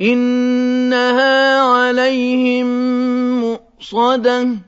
إِنَّهَا عَلَيْهِم مُّؤْصَدَةٌ.